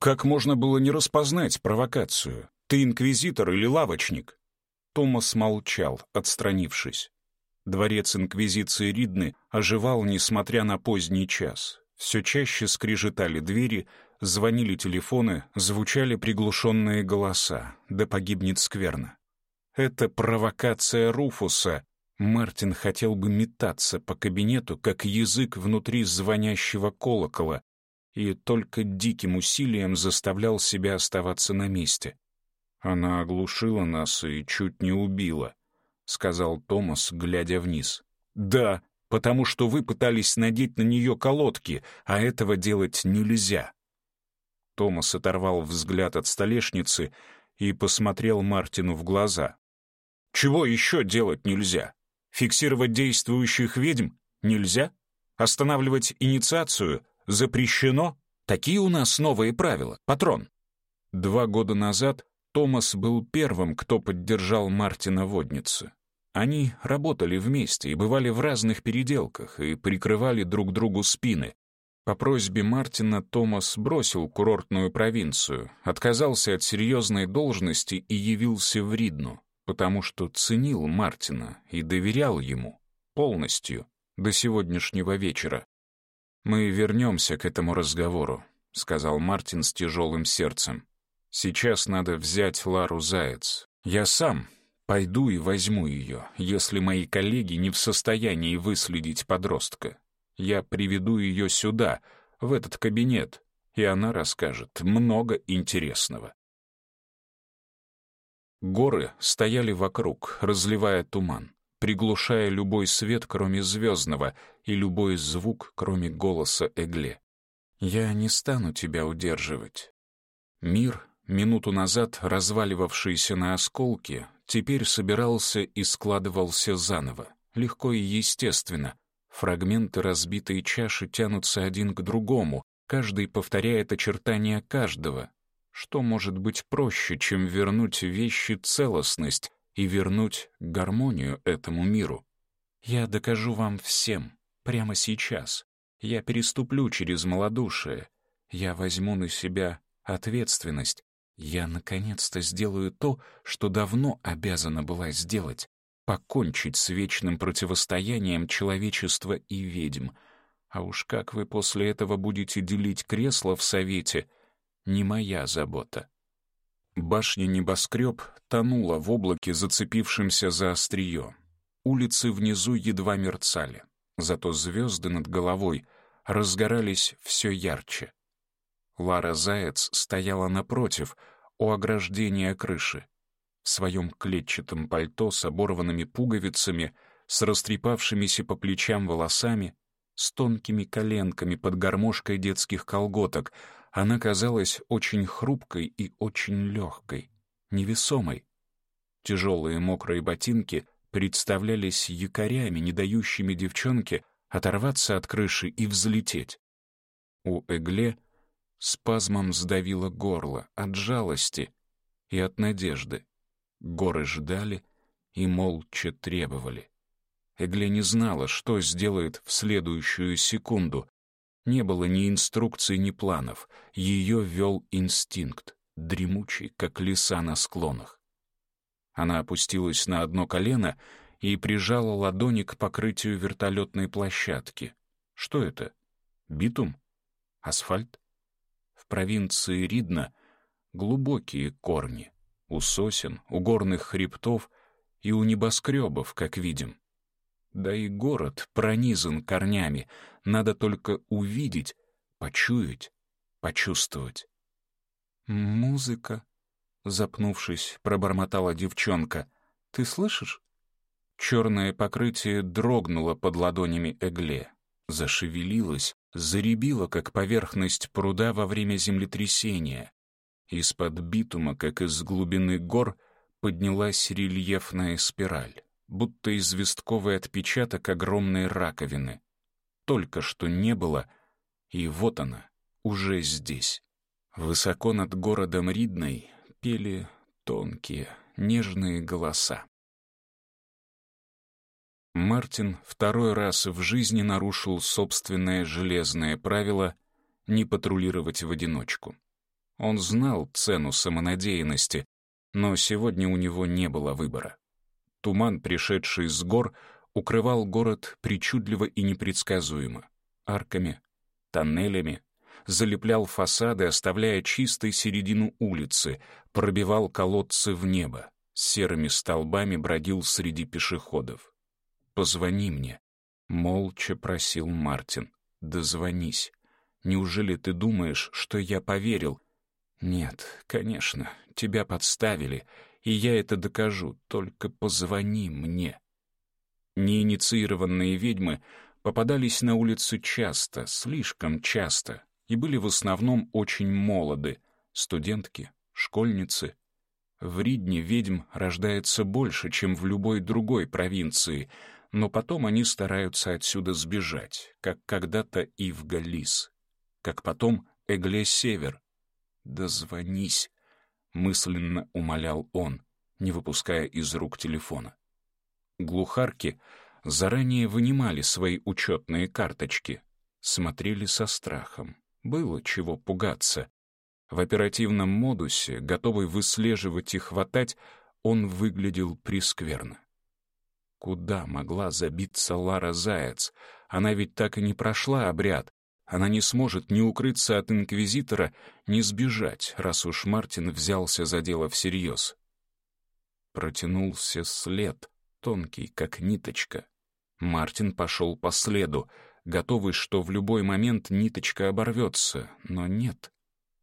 Как можно было не распознать провокацию? Ты инквизитор или лавочник? Томас молчал, отстранившись. Дворец инквизиции Ридны оживал, несмотря на поздний час. Все чаще скрежетали двери, звонили телефоны, звучали приглушенные голоса. Да погибнет скверно. Это провокация Руфуса. Мартин хотел бы метаться по кабинету, как язык внутри звонящего колокола, и только диким усилием заставлял себя оставаться на месте. «Она оглушила нас и чуть не убила», — сказал Томас, глядя вниз. «Да, потому что вы пытались надеть на нее колодки, а этого делать нельзя». Томас оторвал взгляд от столешницы и посмотрел Мартину в глаза. «Чего еще делать нельзя? Фиксировать действующих ведьм нельзя? Останавливать инициацию Запрещено? Такие у нас новые правила, патрон. Два года назад Томас был первым, кто поддержал Мартина Водницы. Они работали вместе и бывали в разных переделках и прикрывали друг другу спины. По просьбе Мартина Томас бросил курортную провинцию, отказался от серьезной должности и явился в Ридну, потому что ценил Мартина и доверял ему полностью до сегодняшнего вечера. «Мы вернемся к этому разговору», — сказал Мартин с тяжелым сердцем. «Сейчас надо взять Лару Заяц. Я сам пойду и возьму ее, если мои коллеги не в состоянии выследить подростка. Я приведу ее сюда, в этот кабинет, и она расскажет много интересного». Горы стояли вокруг, разливая туман приглушая любой свет, кроме звездного, и любой звук, кроме голоса Эгле. «Я не стану тебя удерживать». Мир, минуту назад разваливавшийся на осколки, теперь собирался и складывался заново, легко и естественно. Фрагменты разбитой чаши тянутся один к другому, каждый повторяет очертания каждого. Что может быть проще, чем вернуть вещи целостность, и вернуть гармонию этому миру. Я докажу вам всем, прямо сейчас. Я переступлю через малодушие. Я возьму на себя ответственность. Я наконец-то сделаю то, что давно обязана была сделать — покончить с вечным противостоянием человечества и ведьм. А уж как вы после этого будете делить кресло в совете, не моя забота. Башня небоскреб тонула в облаке, зацепившемся за острие. Улицы внизу едва мерцали, зато звезды над головой разгорались все ярче. Лара Заяц стояла напротив, у ограждения крыши, в своем клетчатом пальто с оборванными пуговицами, с растрепавшимися по плечам волосами, с тонкими коленками под гармошкой детских колготок — она казалась очень хрупкой и очень легкой, невесомой. Тяжелые мокрые ботинки представлялись якорями, не дающими девчонке оторваться от крыши и взлететь. У Эгле спазмом сдавило горло от жалости и от надежды. Горы ждали и молча требовали. Эгле не знала, что сделает в следующую секунду, не было ни инструкций, ни планов. Ее вел инстинкт, дремучий, как лиса на склонах. Она опустилась на одно колено и прижала ладони к покрытию вертолетной площадки. Что это? Битум? Асфальт? В провинции Ридна глубокие корни. У сосен, у горных хребтов и у небоскребов, как видим. Да и город пронизан корнями — надо только увидеть, почуять, почувствовать. «Музыка», — запнувшись, пробормотала девчонка. «Ты слышишь?» Черное покрытие дрогнуло под ладонями Эгле, зашевелилось, заребило, как поверхность пруда во время землетрясения. Из-под битума, как из глубины гор, поднялась рельефная спираль, будто известковый отпечаток огромной раковины только что не было, и вот она, уже здесь. Высоко над городом Ридной пели тонкие, нежные голоса. Мартин второй раз в жизни нарушил собственное железное правило не патрулировать в одиночку. Он знал цену самонадеянности, но сегодня у него не было выбора. Туман, пришедший с гор, укрывал город причудливо и непредсказуемо. Арками, тоннелями, залеплял фасады, оставляя чистой середину улицы, пробивал колодцы в небо, серыми столбами бродил среди пешеходов. «Позвони мне», — молча просил Мартин. «Дозвонись. Неужели ты думаешь, что я поверил?» «Нет, конечно, тебя подставили, и я это докажу, только позвони мне». Неинициированные ведьмы попадались на улицы часто, слишком часто, и были в основном очень молоды — студентки, школьницы. В Ридне ведьм рождается больше, чем в любой другой провинции, но потом они стараются отсюда сбежать, как когда-то и в Галис, как потом Эгле Север. «Дозвонись», — мысленно умолял он, не выпуская из рук телефона. Глухарки заранее вынимали свои учетные карточки, смотрели со страхом. Было чего пугаться. В оперативном модусе, готовый выслеживать и хватать, он выглядел прискверно. Куда могла забиться Лара Заяц? Она ведь так и не прошла обряд. Она не сможет ни укрыться от инквизитора, ни сбежать, раз уж Мартин взялся за дело всерьез. Протянулся след, тонкий, как ниточка. Мартин пошел по следу, готовый, что в любой момент ниточка оборвется, но нет.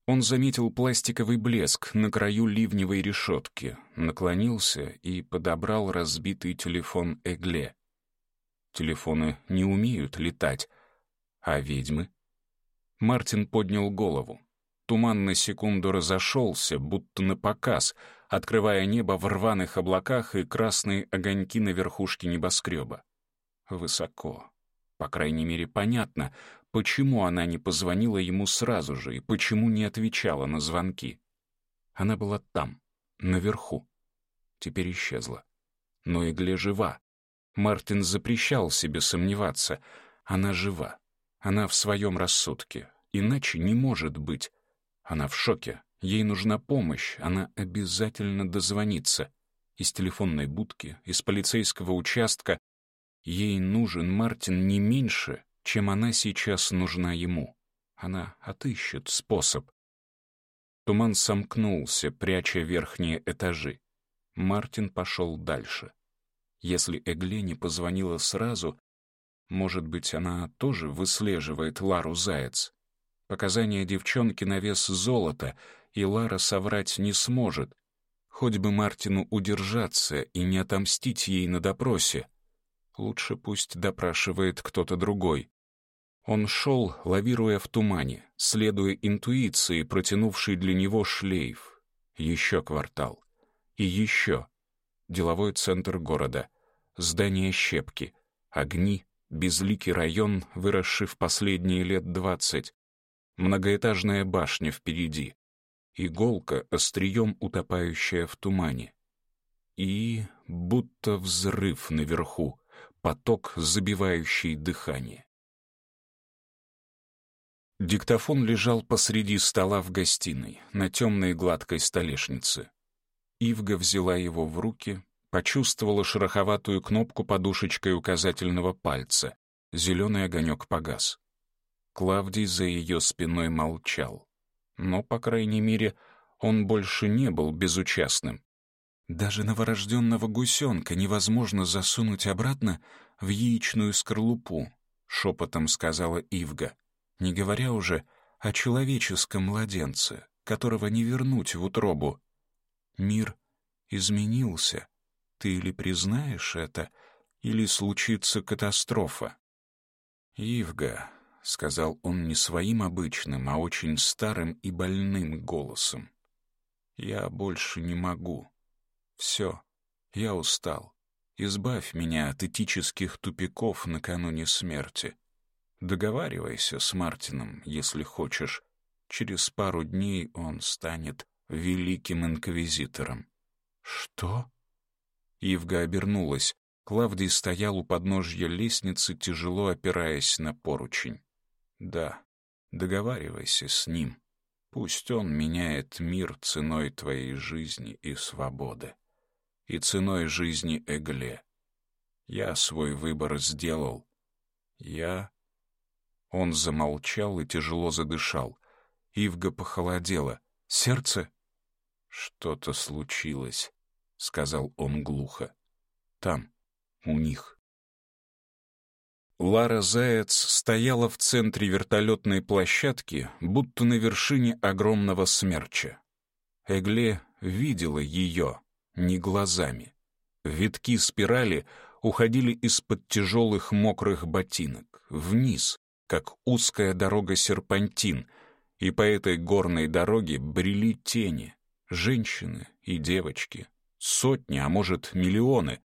Он заметил пластиковый блеск на краю ливневой решетки, наклонился и подобрал разбитый телефон Эгле. Телефоны не умеют летать, а ведьмы? Мартин поднял голову. Туман на секунду разошелся, будто на показ, открывая небо в рваных облаках и красные огоньки на верхушке небоскреба. Высоко. По крайней мере, понятно, почему она не позвонила ему сразу же и почему не отвечала на звонки. Она была там, наверху. Теперь исчезла. Но Игле жива. Мартин запрещал себе сомневаться. Она жива. Она в своем рассудке. Иначе не может быть. Она в шоке. Ей нужна помощь. Она обязательно дозвонится. Из телефонной будки, из полицейского участка. Ей нужен Мартин не меньше, чем она сейчас нужна ему. Она отыщет способ. Туман сомкнулся, пряча верхние этажи. Мартин пошел дальше. Если Эгле не позвонила сразу, может быть, она тоже выслеживает Лару Заяц. Показания девчонки на вес золота, и Лара соврать не сможет. Хоть бы Мартину удержаться и не отомстить ей на допросе. Лучше пусть допрашивает кто-то другой. Он шел, лавируя в тумане, следуя интуиции, протянувшей для него шлейф. Еще квартал. И еще. Деловой центр города. Здание щепки. Огни. Безликий район, выросший в последние лет двадцать многоэтажная башня впереди, иголка, острием утопающая в тумане. И будто взрыв наверху, поток, забивающий дыхание. Диктофон лежал посреди стола в гостиной, на темной гладкой столешнице. Ивга взяла его в руки, почувствовала шероховатую кнопку подушечкой указательного пальца. Зеленый огонек погас. Клавдий за ее спиной молчал. Но, по крайней мере, он больше не был безучастным. Даже новорожденного гусенка невозможно засунуть обратно в яичную скорлупу, шепотом сказала Ивга, не говоря уже о человеческом младенце, которого не вернуть в утробу. Мир изменился. Ты или признаешь это, или случится катастрофа. Ивга, — сказал он не своим обычным, а очень старым и больным голосом. «Я больше не могу. Все, я устал. Избавь меня от этических тупиков накануне смерти. Договаривайся с Мартином, если хочешь. Через пару дней он станет великим инквизитором». «Что?» Ивга обернулась. Клавдий стоял у подножья лестницы, тяжело опираясь на поручень. Да, договаривайся с ним. Пусть он меняет мир ценой твоей жизни и свободы. И ценой жизни Эгле. Я свой выбор сделал. Я... Он замолчал и тяжело задышал. Ивга похолодела. Сердце? Что-то случилось, сказал он глухо. Там, у них. Лара Заяц стояла в центре вертолетной площадки, будто на вершине огромного смерча. Эгле видела ее не глазами. Витки спирали уходили из-под тяжелых мокрых ботинок, вниз, как узкая дорога серпантин, и по этой горной дороге брели тени, женщины и девочки, сотни, а может, миллионы.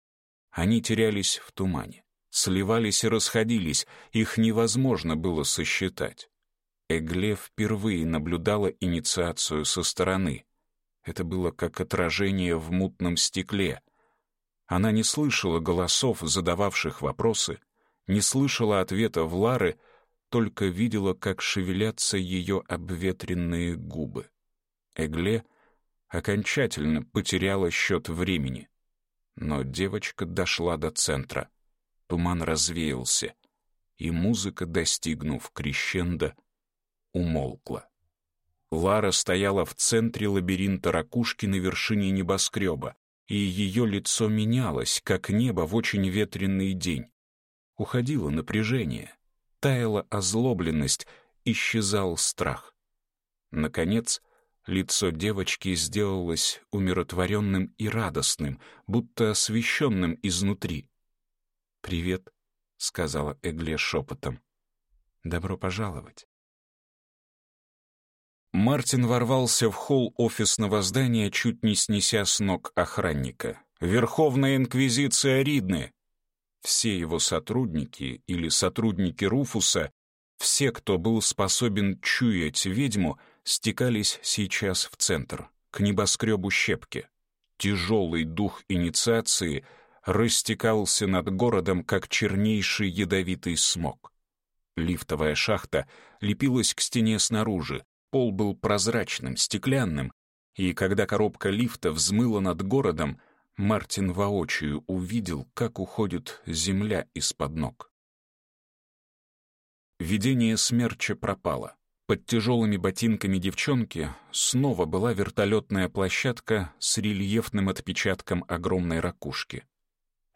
Они терялись в тумане сливались и расходились, их невозможно было сосчитать. Эгле впервые наблюдала инициацию со стороны. Это было как отражение в мутном стекле. Она не слышала голосов, задававших вопросы, не слышала ответа в Лары, только видела, как шевелятся ее обветренные губы. Эгле окончательно потеряла счет времени. Но девочка дошла до центра — туман развеялся, и музыка, достигнув крещенда, умолкла. Лара стояла в центре лабиринта ракушки на вершине небоскреба, и ее лицо менялось, как небо в очень ветреный день. Уходило напряжение, таяла озлобленность, исчезал страх. Наконец, лицо девочки сделалось умиротворенным и радостным, будто освещенным изнутри. «Привет», — сказала Эгле шепотом. «Добро пожаловать». Мартин ворвался в холл офисного здания, чуть не снеся с ног охранника. «Верховная инквизиция Ридны!» Все его сотрудники или сотрудники Руфуса, все, кто был способен чуять ведьму, стекались сейчас в центр, к небоскребу Щепки. Тяжелый дух инициации — растекался над городом, как чернейший ядовитый смог. Лифтовая шахта лепилась к стене снаружи, пол был прозрачным, стеклянным, и когда коробка лифта взмыла над городом, Мартин воочию увидел, как уходит земля из-под ног. Видение смерча пропало. Под тяжелыми ботинками девчонки снова была вертолетная площадка с рельефным отпечатком огромной ракушки.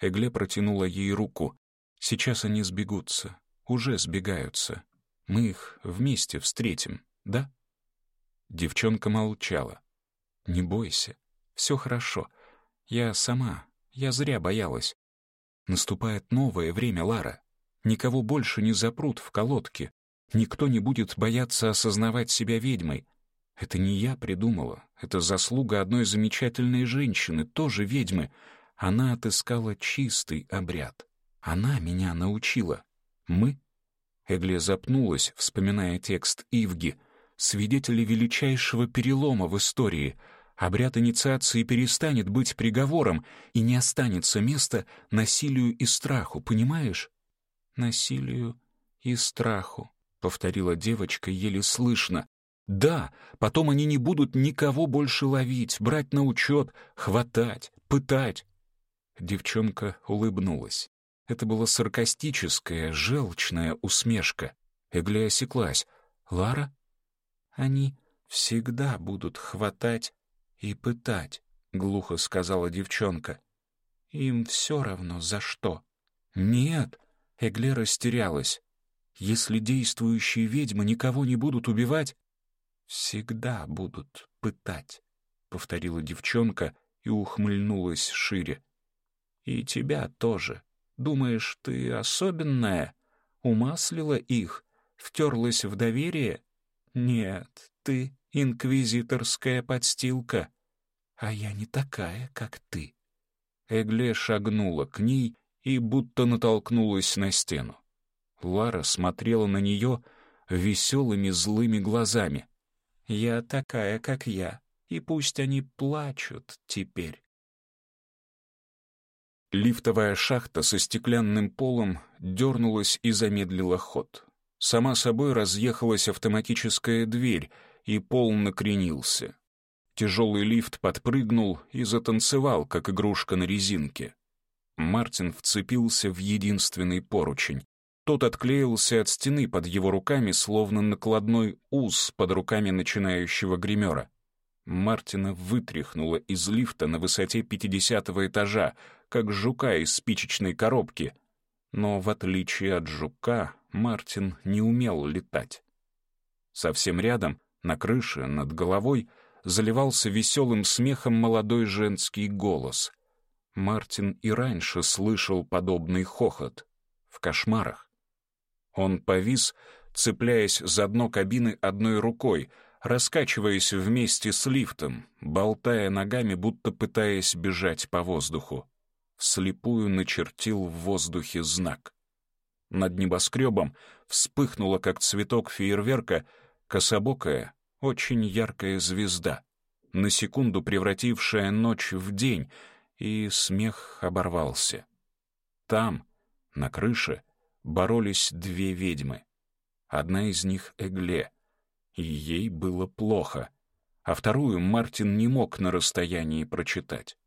Эгле протянула ей руку. «Сейчас они сбегутся. Уже сбегаются. Мы их вместе встретим, да?» Девчонка молчала. «Не бойся. Все хорошо. Я сама. Я зря боялась. Наступает новое время, Лара. Никого больше не запрут в колодке. Никто не будет бояться осознавать себя ведьмой. Это не я придумала. Это заслуга одной замечательной женщины, тоже ведьмы она отыскала чистый обряд. Она меня научила. Мы Эгле запнулась, вспоминая текст Ивги. «Свидетели величайшего перелома в истории. Обряд инициации перестанет быть приговором, и не останется места насилию и страху, понимаешь?» «Насилию и страху», — повторила девочка еле слышно. «Да, потом они не будут никого больше ловить, брать на учет, хватать, пытать, Девчонка улыбнулась. Это была саркастическая, желчная усмешка. Эгли осеклась. «Лара?» «Они всегда будут хватать и пытать», — глухо сказала девчонка. «Им все равно за что». «Нет», — Эгли растерялась. «Если действующие ведьмы никого не будут убивать...» «Всегда будут пытать», — повторила девчонка и ухмыльнулась шире. И тебя тоже. Думаешь, ты особенная? Умаслила их? Втерлась в доверие? Нет, ты инквизиторская подстилка. А я не такая, как ты. Эгле шагнула к ней и будто натолкнулась на стену. Лара смотрела на нее веселыми злыми глазами. «Я такая, как я, и пусть они плачут теперь. Лифтовая шахта со стеклянным полом дернулась и замедлила ход. Сама собой разъехалась автоматическая дверь, и пол накренился. Тяжелый лифт подпрыгнул и затанцевал, как игрушка на резинке. Мартин вцепился в единственный поручень. Тот отклеился от стены под его руками, словно накладной уз под руками начинающего гримера. Мартина вытряхнуло из лифта на высоте 50 этажа, как жука из спичечной коробки. Но в отличие от жука, Мартин не умел летать. Совсем рядом, на крыше, над головой, заливался веселым смехом молодой женский голос. Мартин и раньше слышал подобный хохот. В кошмарах. Он повис, цепляясь за дно кабины одной рукой, раскачиваясь вместе с лифтом, болтая ногами, будто пытаясь бежать по воздуху вслепую начертил в воздухе знак. Над небоскребом вспыхнула, как цветок фейерверка, кособокая, очень яркая звезда, на секунду превратившая ночь в день, и смех оборвался. Там, на крыше, боролись две ведьмы. Одна из них — Эгле, и ей было плохо, а вторую Мартин не мог на расстоянии прочитать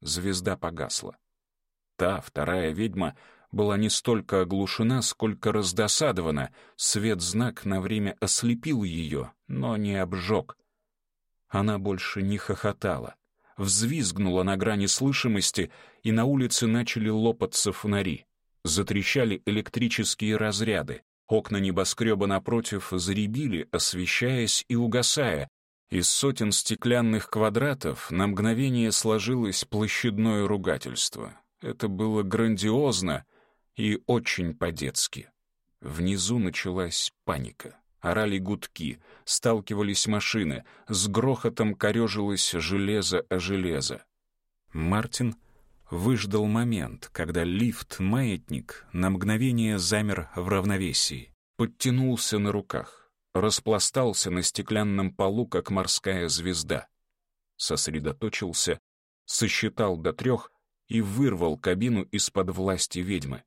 звезда погасла. Та, вторая ведьма, была не столько оглушена, сколько раздосадована. Свет-знак на время ослепил ее, но не обжег. Она больше не хохотала, взвизгнула на грани слышимости, и на улице начали лопаться фонари. Затрещали электрические разряды. Окна небоскреба напротив заребили, освещаясь и угасая, из сотен стеклянных квадратов на мгновение сложилось площадное ругательство. Это было грандиозно и очень по-детски. Внизу началась паника. Орали гудки, сталкивались машины, с грохотом корежилось железо о железо. Мартин выждал момент, когда лифт-маятник на мгновение замер в равновесии, подтянулся на руках распластался на стеклянном полу, как морская звезда. Сосредоточился, сосчитал до трех и вырвал кабину из-под власти ведьмы.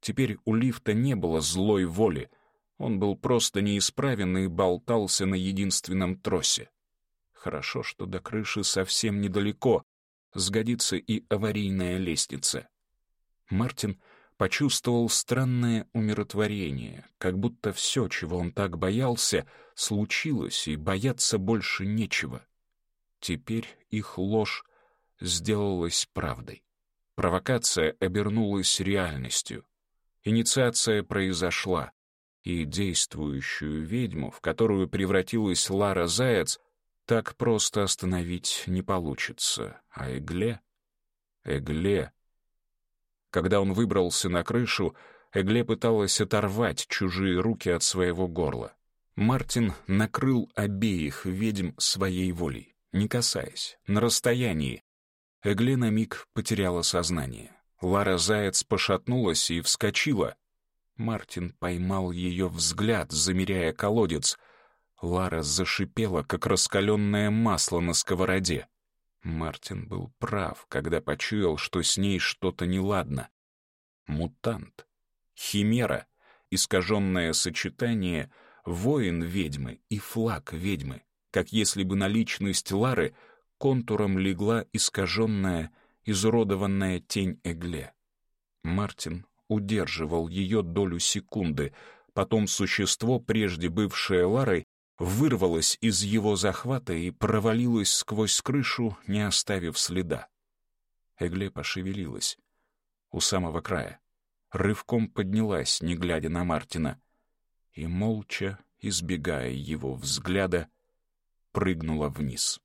Теперь у лифта не было злой воли, он был просто неисправен и болтался на единственном тросе. Хорошо, что до крыши совсем недалеко, сгодится и аварийная лестница. Мартин почувствовал странное умиротворение, как будто все, чего он так боялся, случилось, и бояться больше нечего. Теперь их ложь сделалась правдой. Провокация обернулась реальностью. Инициация произошла, и действующую ведьму, в которую превратилась Лара Заяц, так просто остановить не получится. А Эгле... Эгле когда он выбрался на крышу, Эгле пыталась оторвать чужие руки от своего горла. Мартин накрыл обеих ведьм своей волей, не касаясь, на расстоянии. Эгле на миг потеряла сознание. Лара Заяц пошатнулась и вскочила. Мартин поймал ее взгляд, замеряя колодец. Лара зашипела, как раскаленное масло на сковороде. Мартин был прав, когда почуял, что с ней что-то неладно. Мутант, химера, искаженное сочетание воин-ведьмы и флаг-ведьмы, как если бы на личность Лары контуром легла искаженная, изуродованная тень Эгле. Мартин удерживал ее долю секунды, потом существо, прежде бывшее Ларой, вырвалась из его захвата и провалилась сквозь крышу, не оставив следа. Эгле пошевелилась у самого края, рывком поднялась, не глядя на Мартина, и, молча, избегая его взгляда, прыгнула вниз.